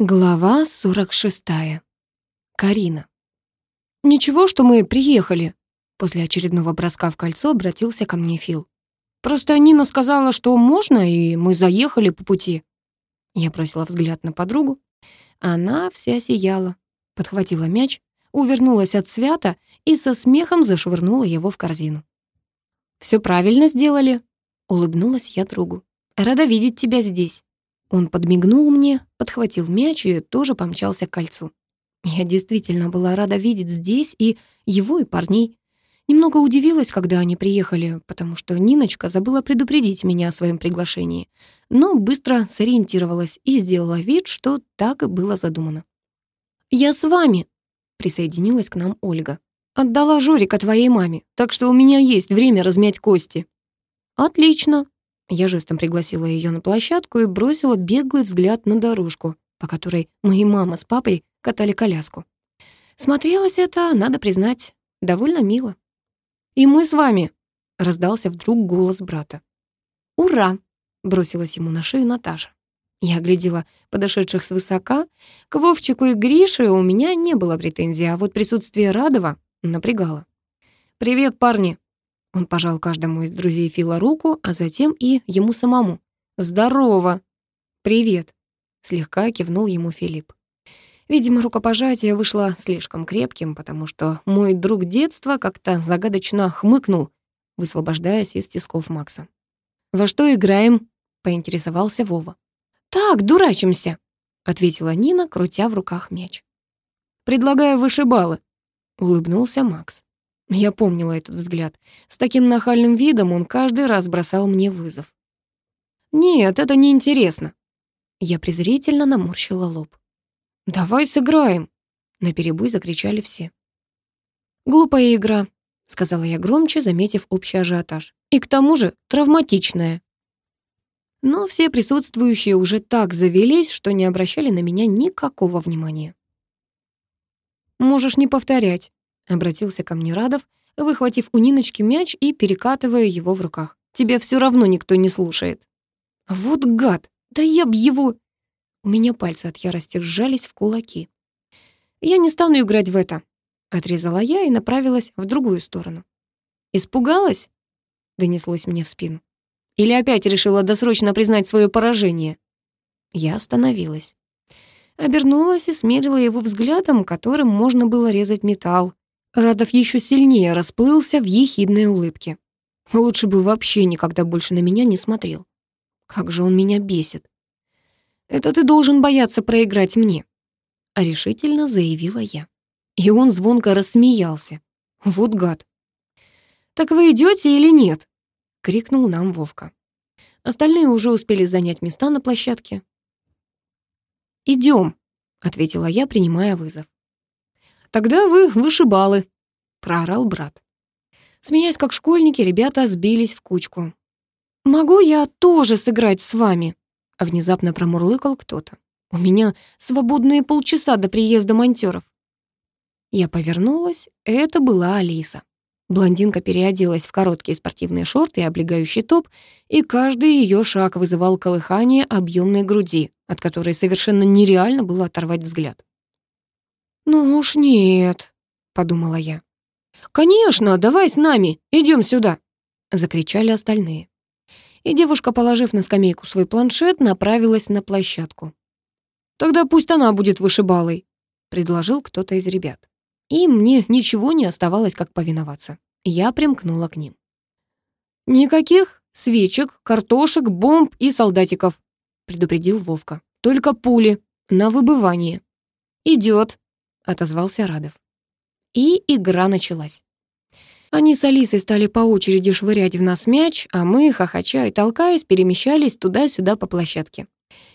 Глава 46. Карина. «Ничего, что мы приехали?» После очередного броска в кольцо обратился ко мне Фил. «Просто Нина сказала, что можно, и мы заехали по пути». Я бросила взгляд на подругу. Она вся сияла. Подхватила мяч, увернулась от свята и со смехом зашвырнула его в корзину. «Все правильно сделали», — улыбнулась я другу. «Рада видеть тебя здесь». Он подмигнул мне, подхватил мяч и тоже помчался к кольцу. Я действительно была рада видеть здесь и его, и парней. Немного удивилась, когда они приехали, потому что Ниночка забыла предупредить меня о своем приглашении, но быстро сориентировалась и сделала вид, что так и было задумано. «Я с вами», — присоединилась к нам Ольга. «Отдала Жорика твоей маме, так что у меня есть время размять кости». «Отлично», я жестом пригласила ее на площадку и бросила беглый взгляд на дорожку, по которой мои мама с папой катали коляску. Смотрелось это, надо признать, довольно мило. «И мы с вами!» — раздался вдруг голос брата. «Ура!» — бросилась ему на шею Наташа. Я глядела подошедших свысока. К Вовчику и Грише у меня не было претензий, а вот присутствие Радова напрягало. «Привет, парни!» Он пожал каждому из друзей Фила руку, а затем и ему самому. «Здорово!» «Привет!» — слегка кивнул ему Филипп. Видимо, рукопожатие вышло слишком крепким, потому что мой друг детства как-то загадочно хмыкнул, высвобождаясь из тисков Макса. «Во что играем?» — поинтересовался Вова. «Так, дурачимся!» — ответила Нина, крутя в руках мяч. «Предлагаю вышибалы», — улыбнулся Макс. Я помнила этот взгляд. С таким нахальным видом он каждый раз бросал мне вызов. «Нет, это неинтересно». Я презрительно наморщила лоб. «Давай сыграем!» Наперебой закричали все. «Глупая игра», — сказала я громче, заметив общий ажиотаж. «И к тому же травматичная». Но все присутствующие уже так завелись, что не обращали на меня никакого внимания. «Можешь не повторять», Обратился ко мне Радов, выхватив у Ниночки мяч и перекатывая его в руках. «Тебя все равно никто не слушает». «Вот гад! Да я б его...» У меня пальцы от ярости сжались в кулаки. «Я не стану играть в это», — отрезала я и направилась в другую сторону. «Испугалась?» — донеслось мне в спину. «Или опять решила досрочно признать свое поражение?» Я остановилась. Обернулась и смерила его взглядом, которым можно было резать металл, Радов еще сильнее расплылся в ехидной улыбке. Лучше бы вообще никогда больше на меня не смотрел. Как же он меня бесит. Это ты должен бояться проиграть мне, решительно заявила я. И он звонко рассмеялся. Вот гад. Так вы идете или нет? крикнул нам Вовка. Остальные уже успели занять места на площадке. Идем, ответила я, принимая вызов. Тогда вы вышибалы», — проорал брат. Смеясь как школьники, ребята сбились в кучку. «Могу я тоже сыграть с вами?» — внезапно промурлыкал кто-то. «У меня свободные полчаса до приезда монтёров». Я повернулась, это была Алиса. Блондинка переоделась в короткие спортивные шорты и облегающий топ, и каждый ее шаг вызывал колыхание объемной груди, от которой совершенно нереально было оторвать взгляд. «Ну уж нет», — подумала я. «Конечно, давай с нами, идем сюда», — закричали остальные. И девушка, положив на скамейку свой планшет, направилась на площадку. «Тогда пусть она будет вышибалой», — предложил кто-то из ребят. И мне ничего не оставалось, как повиноваться. Я примкнула к ним. «Никаких свечек, картошек, бомб и солдатиков», — предупредил Вовка. «Только пули, на выбывание». «Идёт», отозвался Радов. И игра началась. Они с Алисой стали по очереди швырять в нас мяч, а мы, хохоча и толкаясь, перемещались туда-сюда по площадке.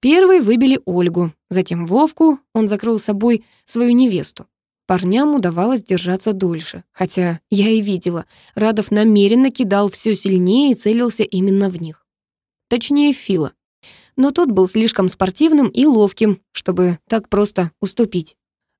Первой выбили Ольгу, затем Вовку, он закрыл собой свою невесту. Парням удавалось держаться дольше, хотя я и видела, Радов намеренно кидал все сильнее и целился именно в них. Точнее, Фила. Но тот был слишком спортивным и ловким, чтобы так просто уступить.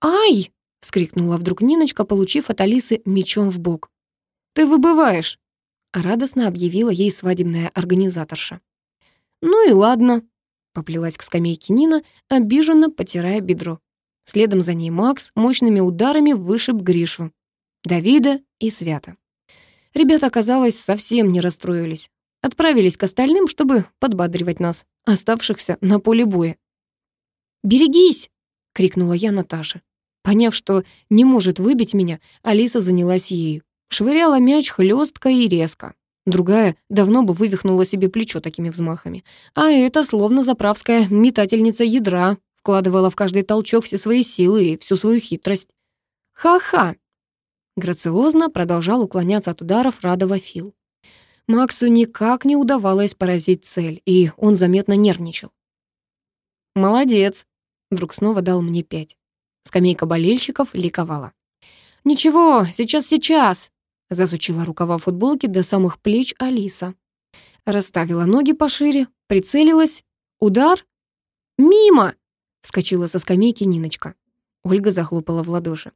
«Ай!» — вскрикнула вдруг Ниночка, получив от Алисы мечом в бок. «Ты выбываешь!» — радостно объявила ей свадебная организаторша. «Ну и ладно», — Поплелась к скамейке Нина, обиженно потирая бедро. Следом за ней Макс мощными ударами вышиб Гришу, Давида и Свята. Ребята, казалось, совсем не расстроились. Отправились к остальным, чтобы подбадривать нас, оставшихся на поле боя. «Берегись!» — крикнула я Наташе. Поняв, что не может выбить меня, Алиса занялась ею. Швыряла мяч хлестко и резко. Другая давно бы вывихнула себе плечо такими взмахами. А эта, словно заправская метательница ядра, вкладывала в каждый толчок все свои силы и всю свою хитрость. «Ха-ха!» Грациозно продолжал уклоняться от ударов Радова Фил. Максу никак не удавалось поразить цель, и он заметно нервничал. «Молодец!» Друг снова дал мне пять. Скамейка болельщиков ликовала. «Ничего, сейчас-сейчас!» Засучила рукава футболки до самых плеч Алиса. Расставила ноги пошире, прицелилась. Удар. «Мимо!» — вскочила со скамейки Ниночка. Ольга захлопала в ладоши.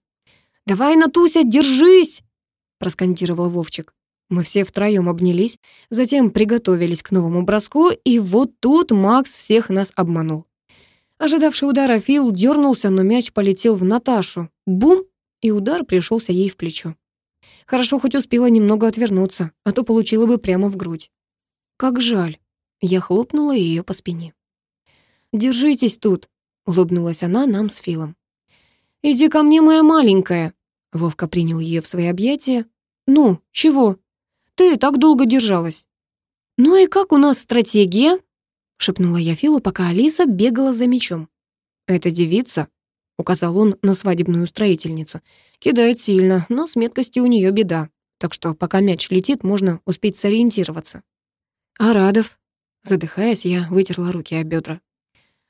«Давай, Натуся, держись!» — проскандировал Вовчик. Мы все втроем обнялись, затем приготовились к новому броску, и вот тут Макс всех нас обманул. Ожидавший удара Фил дернулся, но мяч полетел в Наташу. Бум! И удар пришелся ей в плечо. Хорошо хоть успела немного отвернуться, а то получила бы прямо в грудь. Как жаль. Я хлопнула ее по спине. «Держитесь тут», — улыбнулась она нам с Филом. «Иди ко мне, моя маленькая», — Вовка принял ее в свои объятия. «Ну, чего? Ты так долго держалась». «Ну и как у нас стратегия?» — шепнула я Филу, пока Алиса бегала за мечом. «Эта девица — указал он на свадебную строительницу. «Кидает сильно, но с меткостью у нее беда. Так что пока мяч летит, можно успеть сориентироваться». «А Радов?» Задыхаясь, я вытерла руки о бедра.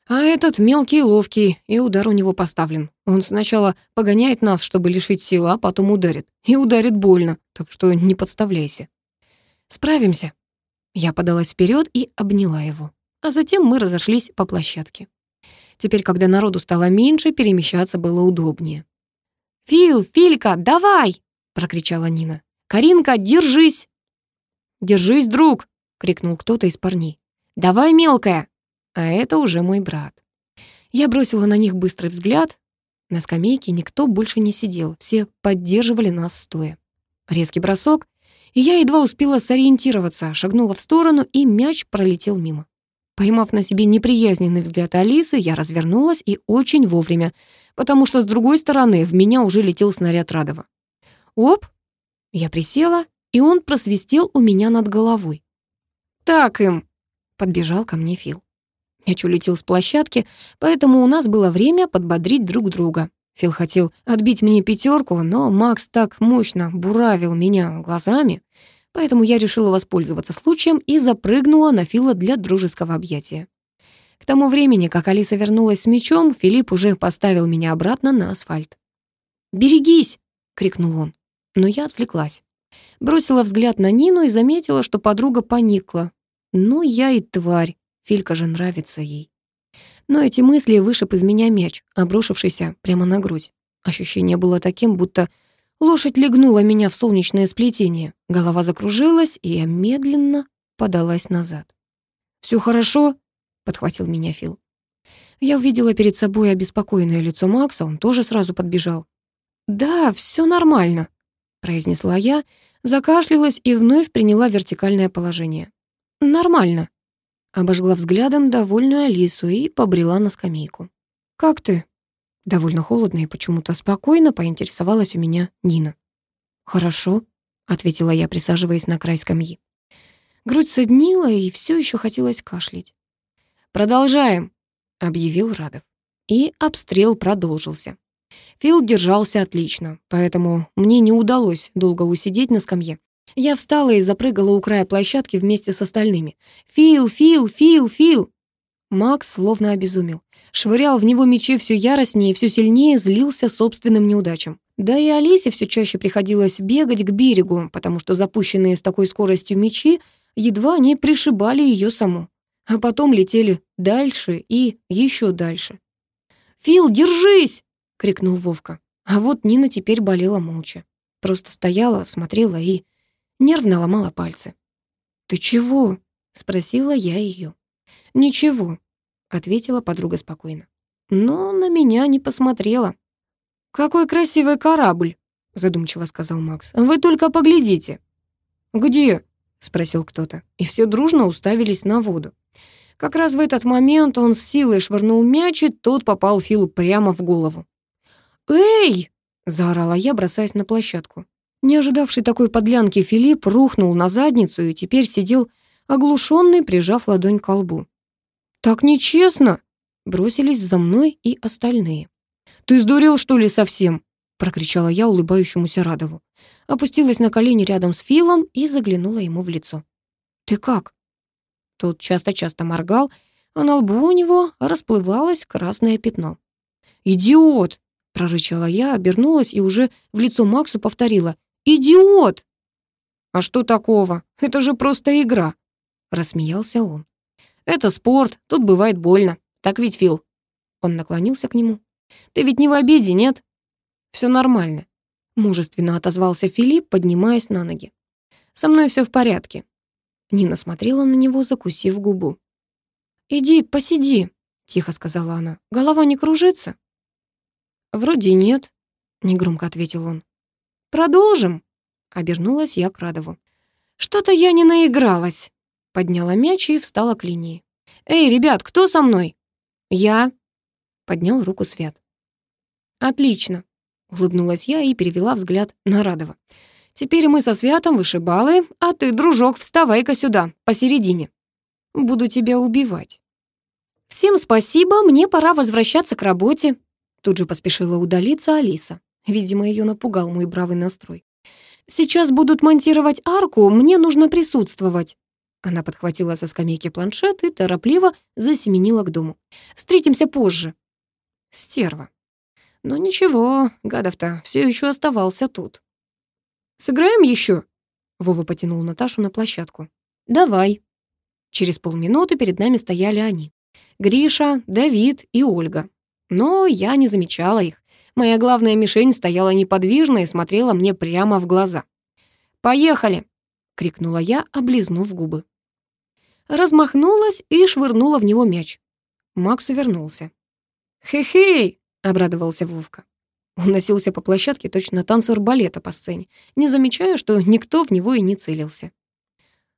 «А этот мелкий и ловкий, и удар у него поставлен. Он сначала погоняет нас, чтобы лишить силы, а потом ударит. И ударит больно, так что не подставляйся». «Справимся». Я подалась вперед и обняла его. А затем мы разошлись по площадке. Теперь, когда народу стало меньше, перемещаться было удобнее. «Фил, Филька, давай!» — прокричала Нина. «Каринка, держись!» «Держись, друг!» — крикнул кто-то из парней. «Давай, мелкая!» А это уже мой брат. Я бросила на них быстрый взгляд. На скамейке никто больше не сидел, все поддерживали нас стоя. Резкий бросок, и я едва успела сориентироваться, шагнула в сторону, и мяч пролетел мимо. Поймав на себе неприязненный взгляд Алисы, я развернулась и очень вовремя, потому что с другой стороны в меня уже летел снаряд Радова. Оп! Я присела, и он просвистел у меня над головой. «Так им!» — подбежал ко мне Фил. Мяч улетел с площадки, поэтому у нас было время подбодрить друг друга. Фил хотел отбить мне пятерку, но Макс так мощно буравил меня глазами, Поэтому я решила воспользоваться случаем и запрыгнула на Фила для дружеского объятия. К тому времени, как Алиса вернулась с мечом, Филипп уже поставил меня обратно на асфальт. «Берегись!» — крикнул он. Но я отвлеклась. Бросила взгляд на Нину и заметила, что подруга поникла. «Ну, я и тварь. Филька же нравится ей». Но эти мысли вышиб из меня мяч, обрушившийся прямо на грудь. Ощущение было таким, будто Лошадь легнула меня в солнечное сплетение. Голова закружилась, и я медленно подалась назад. «Всё хорошо?» — подхватил меня Фил. Я увидела перед собой обеспокоенное лицо Макса, он тоже сразу подбежал. «Да, всё нормально», — произнесла я, закашлялась и вновь приняла вертикальное положение. «Нормально», — обожгла взглядом довольную Алису и побрела на скамейку. «Как ты?» Довольно холодно и почему-то спокойно поинтересовалась у меня Нина. «Хорошо», — ответила я, присаживаясь на край скамьи. Грудь соднила, и все еще хотелось кашлять. «Продолжаем», — объявил Радов. И обстрел продолжился. Фил держался отлично, поэтому мне не удалось долго усидеть на скамье. Я встала и запрыгала у края площадки вместе с остальными. «Фил, Фил, Фил, Фил!» Макс словно обезумел. Швырял в него мечи все яростнее и все сильнее злился собственным неудачам. Да и Алисе все чаще приходилось бегать к берегу, потому что запущенные с такой скоростью мечи едва не пришибали ее саму. А потом летели дальше и еще дальше. «Фил, держись!» — крикнул Вовка. А вот Нина теперь болела молча. Просто стояла, смотрела и нервно ломала пальцы. «Ты чего?» — спросила я ее. «Ничего», ответила подруга спокойно. Но на меня не посмотрела. «Какой красивый корабль!» — задумчиво сказал Макс. «Вы только поглядите». «Где?» — спросил кто-то. И все дружно уставились на воду. Как раз в этот момент он с силой швырнул мяч, и тот попал Филу прямо в голову. «Эй!» — заорала я, бросаясь на площадку. Не ожидавший такой подлянки Филипп рухнул на задницу и теперь сидел оглушенный, прижав ладонь к колбу. «Так нечестно!» — бросились за мной и остальные. «Ты сдурел, что ли, совсем?» — прокричала я улыбающемуся Радову. Опустилась на колени рядом с Филом и заглянула ему в лицо. «Ты как?» Тот часто-часто моргал, а на лбу у него расплывалось красное пятно. «Идиот!» — прорычала я, обернулась и уже в лицо Максу повторила. «Идиот!» «А что такого? Это же просто игра!» — рассмеялся он. «Это спорт, тут бывает больно. Так ведь, Фил?» Он наклонился к нему. «Ты ведь не в обиде, нет?» «Все нормально», — мужественно отозвался Филипп, поднимаясь на ноги. «Со мной все в порядке». Нина смотрела на него, закусив губу. «Иди, посиди», — тихо сказала она. «Голова не кружится?» «Вроде нет», — негромко ответил он. «Продолжим?» — обернулась я к Радову. «Что-то я не наигралась», — подняла мяч и встала к линии. «Эй, ребят, кто со мной?» «Я», — поднял руку Свят. «Отлично», — улыбнулась я и перевела взгляд на Радова. «Теперь мы со Святом вышибалы, а ты, дружок, вставай-ка сюда, посередине. Буду тебя убивать». «Всем спасибо, мне пора возвращаться к работе», Тут же поспешила удалиться Алиса. Видимо, ее напугал мой бравый настрой. «Сейчас будут монтировать арку, мне нужно присутствовать». Она подхватила со скамейки планшет и торопливо засеменила к дому. «Встретимся позже». Стерва. Но ничего, гадов-то все еще оставался тут. «Сыграем еще?» Вова потянул Наташу на площадку. «Давай». Через полминуты перед нами стояли они. Гриша, Давид и Ольга. Но я не замечала их. Моя главная мишень стояла неподвижно и смотрела мне прямо в глаза. «Поехали!» — крикнула я, облизнув губы. Размахнулась и швырнула в него мяч. Макс увернулся. «Хе-хей!» — обрадовался Вовка. Он носился по площадке, точно танцор балета по сцене, не замечая, что никто в него и не целился.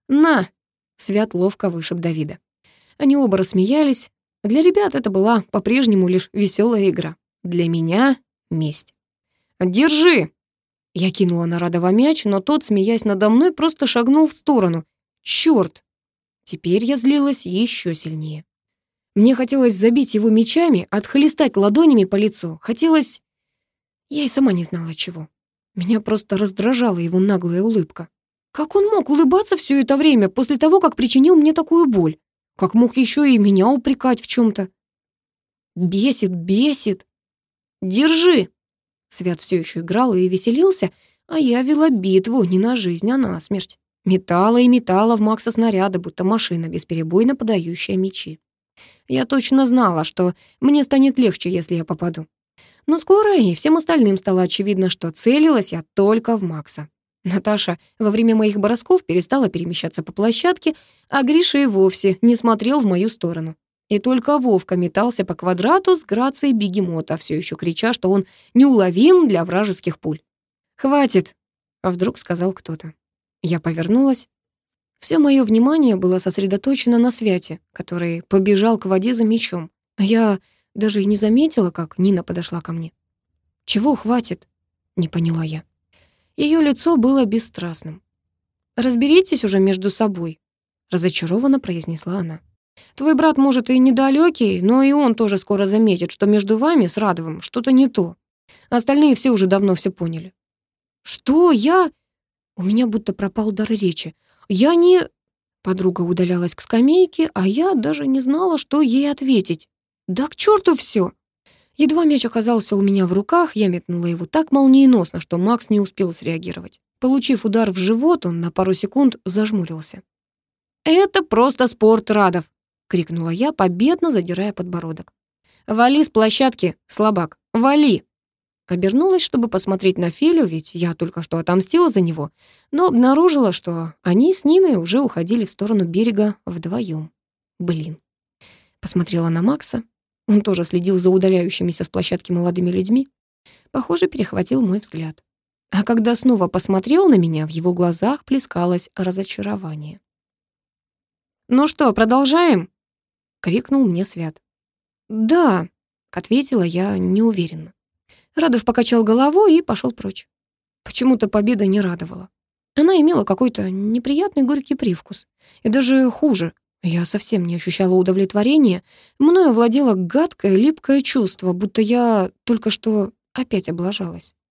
«На!» — Свят ловко вышиб Давида. Они оба рассмеялись, для ребят это была по-прежнему лишь веселая игра. Для меня — месть. «Держи!» Я кинула на Радова мяч, но тот, смеясь надо мной, просто шагнул в сторону. Чёрт! Теперь я злилась еще сильнее. Мне хотелось забить его мечами, отхлестать ладонями по лицу. Хотелось... Я и сама не знала чего. Меня просто раздражала его наглая улыбка. Как он мог улыбаться все это время после того, как причинил мне такую боль? Как мог еще и меня упрекать в чем-то? Бесит, бесит. Держи. Свят все еще играл и веселился, а я вела битву не на жизнь, а на смерть. Метала и метала в Макса снаряды, будто машина, бесперебойно подающая мечи. Я точно знала, что мне станет легче, если я попаду. Но скоро и всем остальным стало очевидно, что целилась я только в Макса. Наташа во время моих бросков перестала перемещаться по площадке, а Гриша и вовсе не смотрел в мою сторону. И только Вовка метался по квадрату с грацией бегемота, все еще крича, что он неуловим для вражеских пуль. «Хватит!» — вдруг сказал кто-то. Я повернулась. Все мое внимание было сосредоточено на Святе, который побежал к воде за мечом. Я даже и не заметила, как Нина подошла ко мне. «Чего хватит?» — не поняла я. Ее лицо было бесстрастным. «Разберитесь уже между собой», — разочарованно произнесла она. «Твой брат, может, и недалекий, но и он тоже скоро заметит, что между вами с Радовым что-то не то. Остальные все уже давно все поняли». «Что? Я...» У меня будто пропал дар речи. «Я не...» Подруга удалялась к скамейке, а я даже не знала, что ей ответить. «Да к черту все! Едва мяч оказался у меня в руках, я метнула его так молниеносно, что Макс не успел среагировать. Получив удар в живот, он на пару секунд зажмурился. «Это просто спорт, Радов!» — крикнула я, победно задирая подбородок. «Вали с площадки, слабак, вали!» Обернулась, чтобы посмотреть на Филю, ведь я только что отомстила за него, но обнаружила, что они с Ниной уже уходили в сторону берега вдвоем. Блин. Посмотрела на Макса. Он тоже следил за удаляющимися с площадки молодыми людьми. Похоже, перехватил мой взгляд. А когда снова посмотрел на меня, в его глазах плескалось разочарование. «Ну что, продолжаем?» — крикнул мне Свят. «Да», — ответила я неуверенно. Радов покачал головой и пошел прочь. Почему-то победа не радовала. Она имела какой-то неприятный горький привкус. И даже хуже. Я совсем не ощущала удовлетворения. Мною владело гадкое, липкое чувство, будто я только что опять облажалась.